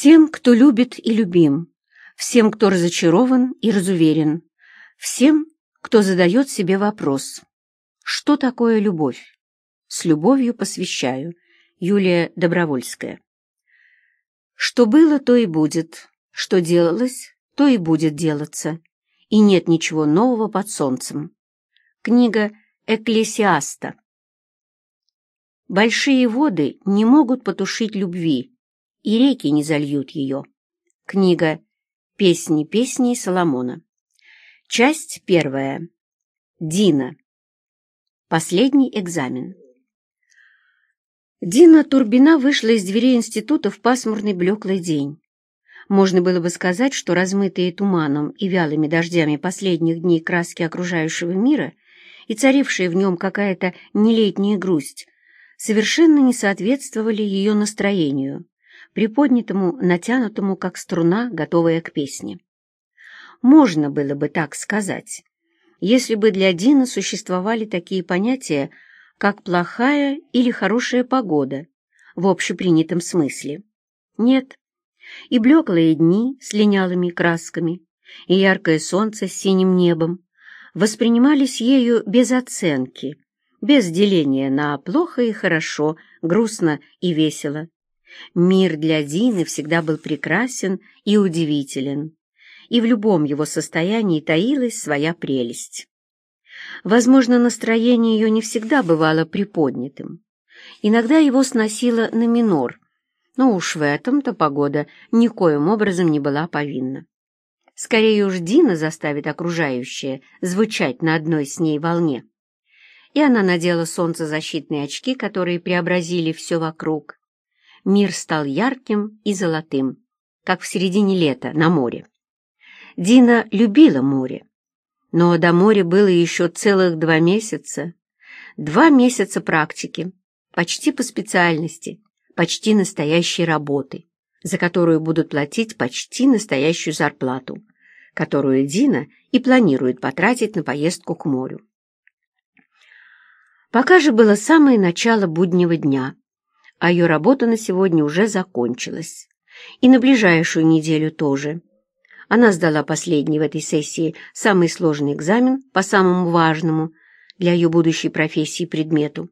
Всем, кто любит и любим, всем, кто разочарован и разуверен, всем, кто задает себе вопрос «Что такое любовь?» С любовью посвящаю. Юлия Добровольская. Что было, то и будет, что делалось, то и будет делаться, и нет ничего нового под солнцем. Книга Экклесиаста. Большие воды не могут потушить любви, и реки не зальют ее. Книга «Песни песней Соломона». Часть первая. Дина. Последний экзамен. Дина Турбина вышла из дверей института в пасмурный блеклый день. Можно было бы сказать, что размытые туманом и вялыми дождями последних дней краски окружающего мира и царившая в нем какая-то нелетняя грусть совершенно не соответствовали ее настроению, приподнятому, натянутому, как струна, готовая к песне. Можно было бы так сказать, если бы для Дина существовали такие понятия, как плохая или хорошая погода в общепринятом смысле. Нет. И блеклые дни с линялыми красками, и яркое солнце с синим небом воспринимались ею без оценки, без деления на плохо и хорошо, грустно и весело. Мир для Дины всегда был прекрасен и удивителен, и в любом его состоянии таилась своя прелесть. Возможно, настроение ее не всегда бывало приподнятым. Иногда его сносило на минор, но уж в этом-то погода никоим образом не была повинна. Скорее уж Дина заставит окружающее звучать на одной с ней волне. И она надела солнцезащитные очки, которые преобразили все вокруг, мир стал ярким и золотым, как в середине лета на море. Дина любила море, но до моря было еще целых два месяца. Два месяца практики, почти по специальности, почти настоящей работы, за которую будут платить почти настоящую зарплату, которую Дина и планирует потратить на поездку к морю. Пока же было самое начало буднего дня, а ее работа на сегодня уже закончилась. И на ближайшую неделю тоже. Она сдала последний в этой сессии самый сложный экзамен по самому важному для ее будущей профессии предмету.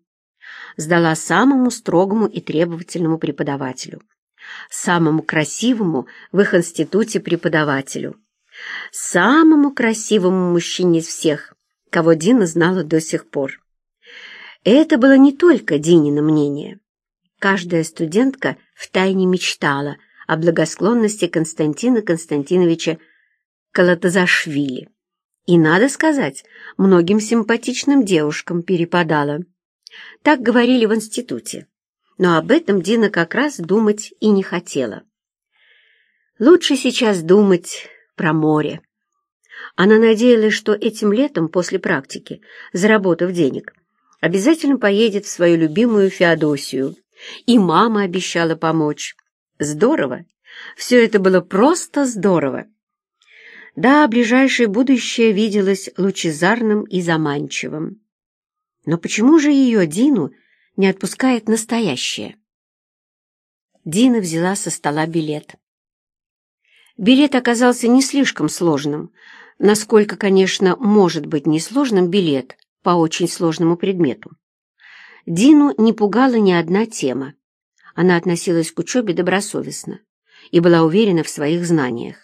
Сдала самому строгому и требовательному преподавателю. Самому красивому в их институте преподавателю. Самому красивому мужчине из всех, кого Дина знала до сих пор. Это было не только Динино мнение. Каждая студентка втайне мечтала о благосклонности Константина Константиновича Калатазашвили. И, надо сказать, многим симпатичным девушкам перепадало. Так говорили в институте. Но об этом Дина как раз думать и не хотела. Лучше сейчас думать про море. Она надеялась, что этим летом после практики, заработав денег, обязательно поедет в свою любимую Феодосию, и мама обещала помочь. Здорово! Все это было просто здорово. Да, ближайшее будущее виделось лучезарным и заманчивым. Но почему же ее, Дину, не отпускает настоящее? Дина взяла со стола билет. Билет оказался не слишком сложным, насколько, конечно, может быть несложным билет по очень сложному предмету. Дину не пугала ни одна тема. Она относилась к учебе добросовестно и была уверена в своих знаниях.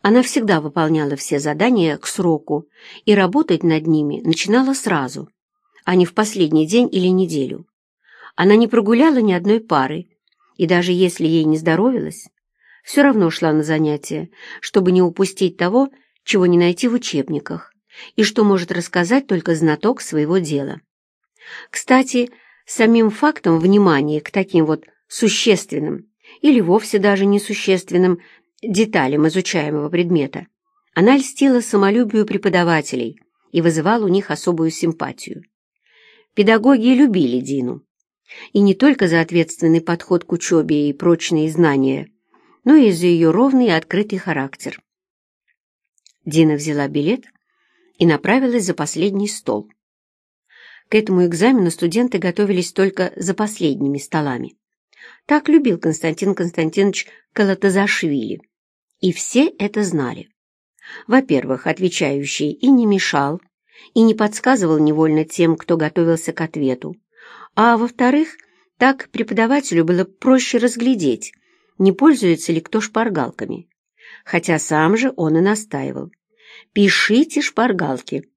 Она всегда выполняла все задания к сроку и работать над ними начинала сразу, а не в последний день или неделю. Она не прогуляла ни одной пары, и даже если ей не здоровилось, все равно шла на занятия, чтобы не упустить того, чего не найти в учебниках, и что может рассказать только знаток своего дела. Кстати, самим фактом внимания к таким вот существенным или вовсе даже несущественным деталям изучаемого предмета она льстила самолюбию преподавателей и вызывала у них особую симпатию. Педагоги любили Дину. И не только за ответственный подход к учебе и прочные знания, но и за ее ровный и открытый характер. Дина взяла билет и направилась за последний стол. Этому экзамену студенты готовились только за последними столами. Так любил Константин Константинович Калатазашвили. И все это знали. Во-первых, отвечающий и не мешал, и не подсказывал невольно тем, кто готовился к ответу. А во-вторых, так преподавателю было проще разглядеть, не пользуется ли кто шпаргалками. Хотя сам же он и настаивал. «Пишите шпаргалки».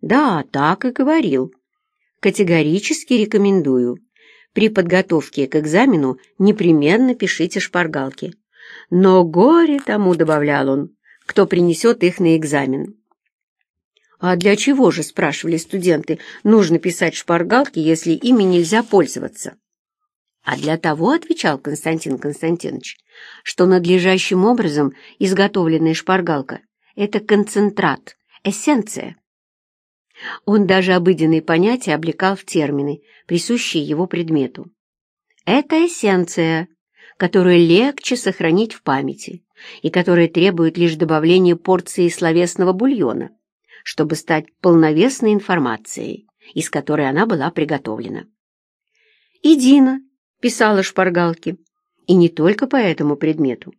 Да, так и говорил. Категорически рекомендую. При подготовке к экзамену непременно пишите шпаргалки. Но горе тому, добавлял он, кто принесет их на экзамен. «А для чего же, — спрашивали студенты, — нужно писать шпаргалки, если ими нельзя пользоваться?» «А для того, — отвечал Константин Константинович, — что надлежащим образом изготовленная шпаргалка — это концентрат, эссенция». Он даже обыденные понятия облекал в термины, присущие его предмету. Это эссенция, которую легче сохранить в памяти и которая требует лишь добавления порции словесного бульона, чтобы стать полновесной информацией, из которой она была приготовлена. И Дина писала шпаргалки, и не только по этому предмету,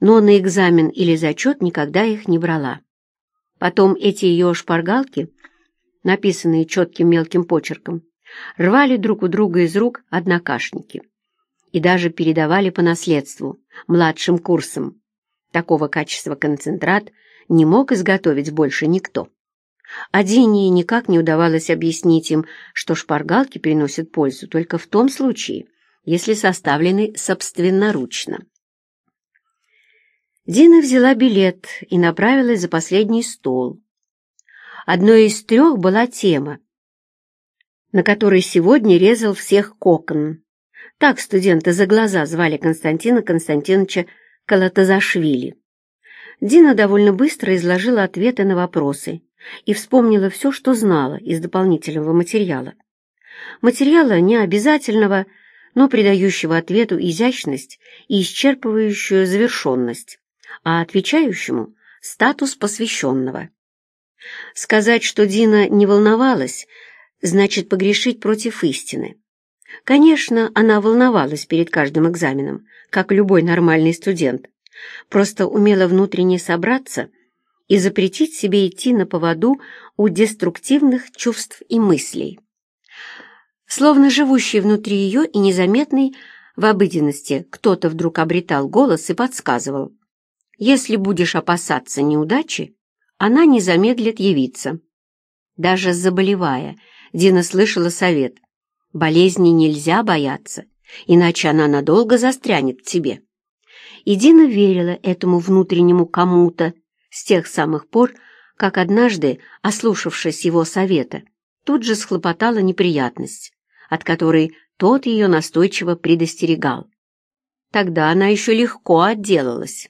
но на экзамен или зачет никогда их не брала. Потом эти ее шпаргалки, написанные четким мелким почерком, рвали друг у друга из рук однокашники и даже передавали по наследству младшим курсам. Такого качества концентрат не мог изготовить больше никто. А Дине никак не удавалось объяснить им, что шпаргалки приносят пользу только в том случае, если составлены собственноручно. Дина взяла билет и направилась за последний стол. Одной из трех была тема, на которой сегодня резал всех кокон. Так студенты за глаза звали Константина Константиновича Калатазашвили. Дина довольно быстро изложила ответы на вопросы и вспомнила все, что знала из дополнительного материала. Материала не обязательного, но придающего ответу изящность и исчерпывающую завершенность, а отвечающему — статус посвященного. Сказать, что Дина не волновалась, значит погрешить против истины. Конечно, она волновалась перед каждым экзаменом, как любой нормальный студент, просто умела внутренне собраться и запретить себе идти на поводу у деструктивных чувств и мыслей. Словно живущий внутри ее и незаметный в обыденности кто-то вдруг обретал голос и подсказывал. Если будешь опасаться неудачи, она не замедлит явиться. Даже заболевая, Дина слышала совет. Болезни нельзя бояться, иначе она надолго застрянет в тебе. И Дина верила этому внутреннему кому-то с тех самых пор, как однажды, ослушавшись его совета, тут же схлопотала неприятность, от которой тот ее настойчиво предостерегал. Тогда она еще легко отделалась.